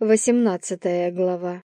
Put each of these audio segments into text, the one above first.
Восемнадцатая глава.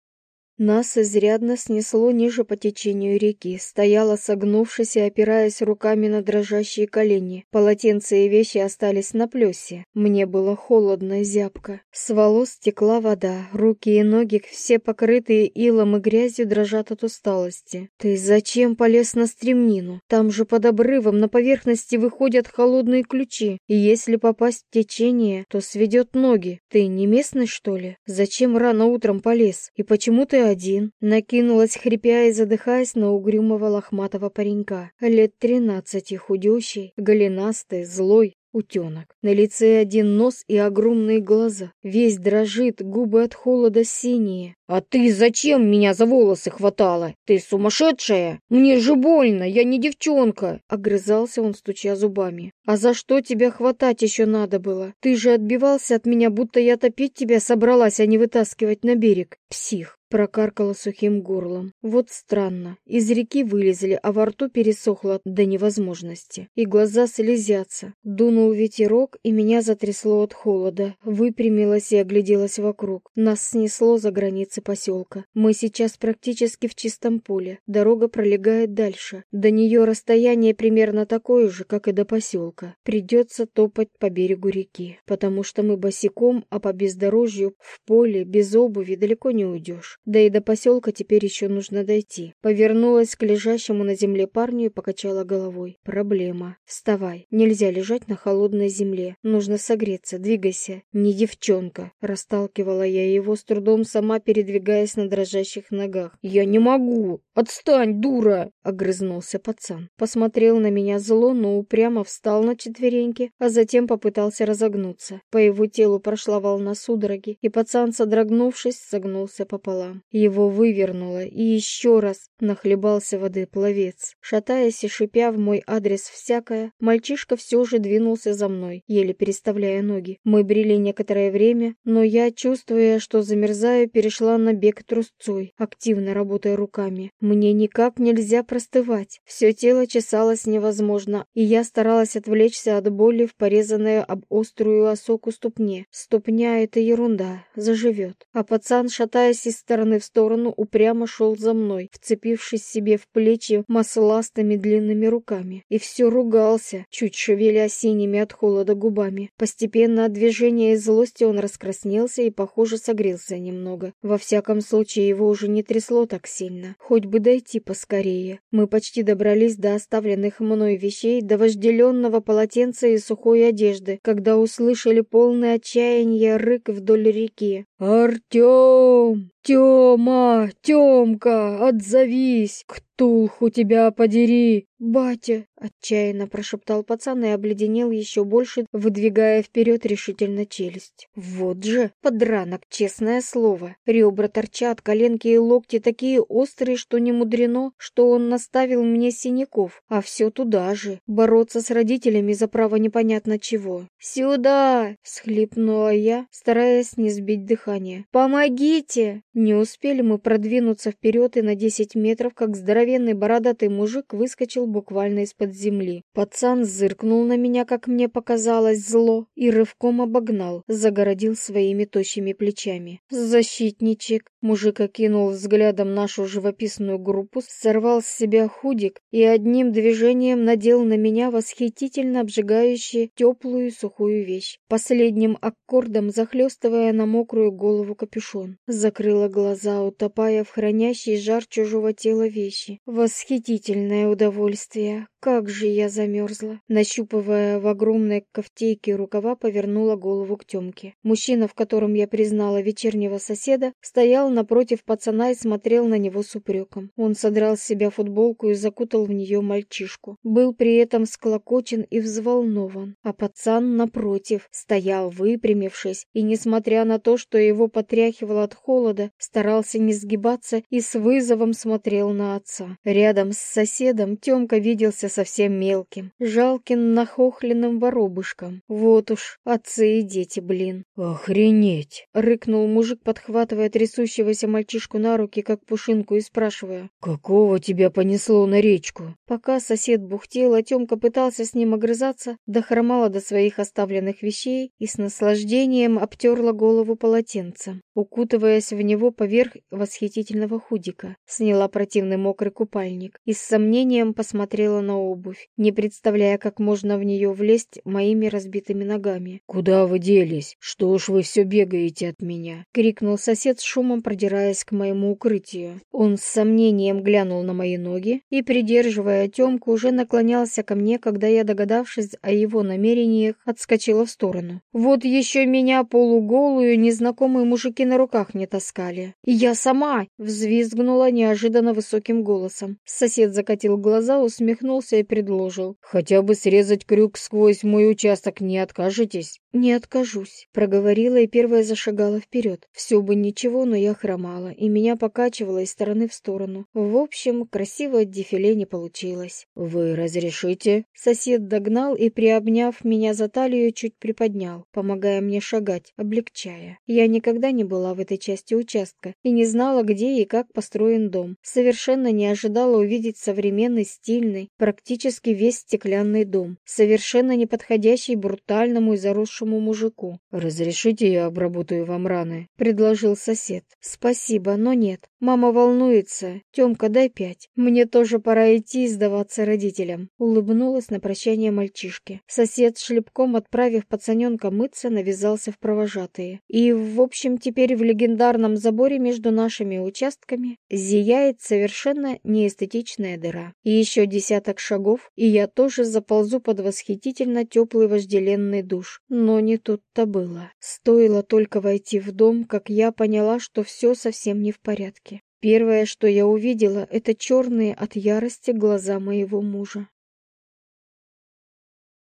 Нас изрядно снесло ниже по течению реки. Стояла согнувшись и опираясь руками на дрожащие колени. Полотенце и вещи остались на плесе. Мне было холодно и зябко. С волос стекла вода, руки и ноги, все покрытые илом и грязью, дрожат от усталости. Ты зачем полез на стремнину? Там же под обрывом на поверхности выходят холодные ключи. И если попасть в течение, то сведет ноги. Ты не местный, что ли? Зачем рано утром полез? И почему ты один, накинулась, хрипя и задыхаясь на угрюмого лохматого паренька. Лет тринадцати, худющий, голенастый, злой, утенок. На лице один нос и огромные глаза. Весь дрожит, губы от холода синие. «А ты зачем меня за волосы хватала? Ты сумасшедшая? Мне же больно, я не девчонка!» Огрызался он, стуча зубами. «А за что тебя хватать еще надо было? Ты же отбивался от меня, будто я топить тебя собралась, а не вытаскивать на берег. Псих!» Прокаркала сухим горлом. Вот странно. Из реки вылезли, а во рту пересохло до невозможности. И глаза слезятся. Дунул ветерок, и меня затрясло от холода. Выпрямилась и огляделась вокруг. Нас снесло за границы поселка. Мы сейчас практически в чистом поле. Дорога пролегает дальше. До нее расстояние примерно такое же, как и до поселка. Придется топать по берегу реки, потому что мы босиком, а по бездорожью в поле без обуви далеко не уйдешь. Да и до поселка теперь еще нужно дойти. Повернулась к лежащему на земле парню и покачала головой. Проблема. Вставай. Нельзя лежать на холодной земле. Нужно согреться. Двигайся. Не девчонка. Расталкивала я его с трудом, сама передвигаясь на дрожащих ногах. Я не могу. Отстань, дура. Огрызнулся пацан. Посмотрел на меня зло, но упрямо встал на четвереньки, а затем попытался разогнуться. По его телу прошла волна судороги, и пацан, содрогнувшись, согнулся пополам пополам. Его вывернуло, и еще раз нахлебался воды пловец. Шатаясь и шипя в мой адрес всякое, мальчишка все же двинулся за мной, еле переставляя ноги. Мы брели некоторое время, но я, чувствуя, что замерзаю, перешла на бег трусцой, активно работая руками. Мне никак нельзя простывать. Все тело чесалось невозможно, и я старалась отвлечься от боли в порезанную об острую осоку ступне. Ступня — это ерунда, заживет. А пацан, шатаясь из стороны стороны в сторону упрямо шел за мной, вцепившись себе в плечи масластыми длинными руками. И все ругался, чуть шевеля синими от холода губами. Постепенно от движения и злости он раскраснелся и, похоже, согрелся немного. Во всяком случае, его уже не трясло так сильно. Хоть бы дойти поскорее. Мы почти добрались до оставленных мной вещей, до вожделенного полотенца и сухой одежды, когда услышали полное отчаяние рык вдоль реки. «Артем! Тёма! Тёмка! Отзовись! Ктулху тебя подери!» «Батя!» — отчаянно прошептал пацан и обледенел еще больше, выдвигая вперед решительно челюсть. «Вот же! Подранок, честное слово! Ребра торчат, коленки и локти такие острые, что не мудрено, что он наставил мне синяков, а все туда же. Бороться с родителями за право непонятно чего. «Сюда!» — схлипнула я, стараясь не сбить дыхание. «Помогите!» Не успели мы продвинуться вперед и на десять метров, как здоровенный бородатый мужик выскочил буквально из-под земли. Пацан зыркнул на меня, как мне показалось, зло, и рывком обогнал, загородил своими тощими плечами. «Защитничек!» Мужик окинул взглядом нашу живописную группу, сорвал с себя худик и одним движением надел на меня восхитительно обжигающую теплую сухую вещь, последним аккордом захлестывая на мокрую голову капюшон. Закрыла глаза, утопая в хранящий жар чужого тела вещи. Восхитительное удовольствие! Как же я замерзла! Нащупывая в огромной кофтейке рукава, повернула голову к Темке. Мужчина, в котором я признала вечернего соседа, стоял напротив пацана и смотрел на него с упреком. Он содрал с себя футболку и закутал в нее мальчишку. Был при этом склокочен и взволнован. А пацан, напротив, стоял выпрямившись и, несмотря на то, что его потряхивало от холода, старался не сгибаться и с вызовом смотрел на отца. Рядом с соседом Темка виделся казался совсем мелким, жалким нахохленным воробушком. Вот уж, отцы и дети, блин. «Охренеть!» — рыкнул мужик, подхватывая трясущегося мальчишку на руки, как пушинку, и спрашивая. «Какого тебя понесло на речку?» Пока сосед бухтел, а Тёмка пытался с ним огрызаться, дохромала до своих оставленных вещей и с наслаждением обтерла голову полотенцем. Укутываясь в него поверх восхитительного худика. Сняла противный мокрый купальник и с сомнением посмотрела на обувь, не представляя, как можно в нее влезть моими разбитыми ногами. «Куда вы делись? Что уж вы все бегаете от меня?» — крикнул сосед с шумом, продираясь к моему укрытию. Он с сомнением глянул на мои ноги и, придерживая Темку, уже наклонялся ко мне, когда я, догадавшись о его намерениях, отскочила в сторону. Вот еще меня полуголую незнакомые мужики на руках не таскали. И я сама взвизгнула неожиданно высоким голосом. Сосед закатил глаза, усмехнулся и предложил. «Хотя бы срезать крюк сквозь мой участок не откажетесь?» «Не откажусь», — проговорила и первая зашагала вперед. Все бы ничего, но я хромала, и меня покачивало из стороны в сторону. В общем, красивое дефиле не получилось. «Вы разрешите?» Сосед догнал и, приобняв меня за талию, чуть приподнял, помогая мне шагать, облегчая. Я никогда не была в этой части участка и не знала, где и как построен дом. Совершенно не ожидала увидеть современный, стильный, практически весь стеклянный дом, совершенно не подходящий брутальному и заросшему мужику. «Разрешите я обработаю вам раны?» — предложил сосед. «Спасибо, но нет. Мама волнуется. Темка, дай пять. Мне тоже пора идти и сдаваться родителям». Улыбнулась на прощание мальчишке. Сосед, шлепком отправив пацаненка мыться, навязался в провожатые. И, в общем, теперь в легендарном заборе между нашими участками зияет совершенно неэстетичная дыра. И еще десяток шагов, и я тоже заползу под восхитительно теплый вожделенный душ. Но не тут-то было. Стоило только войти в дом, как я поняла, что все совсем не в порядке. Первое, что я увидела, это черные от ярости глаза моего мужа.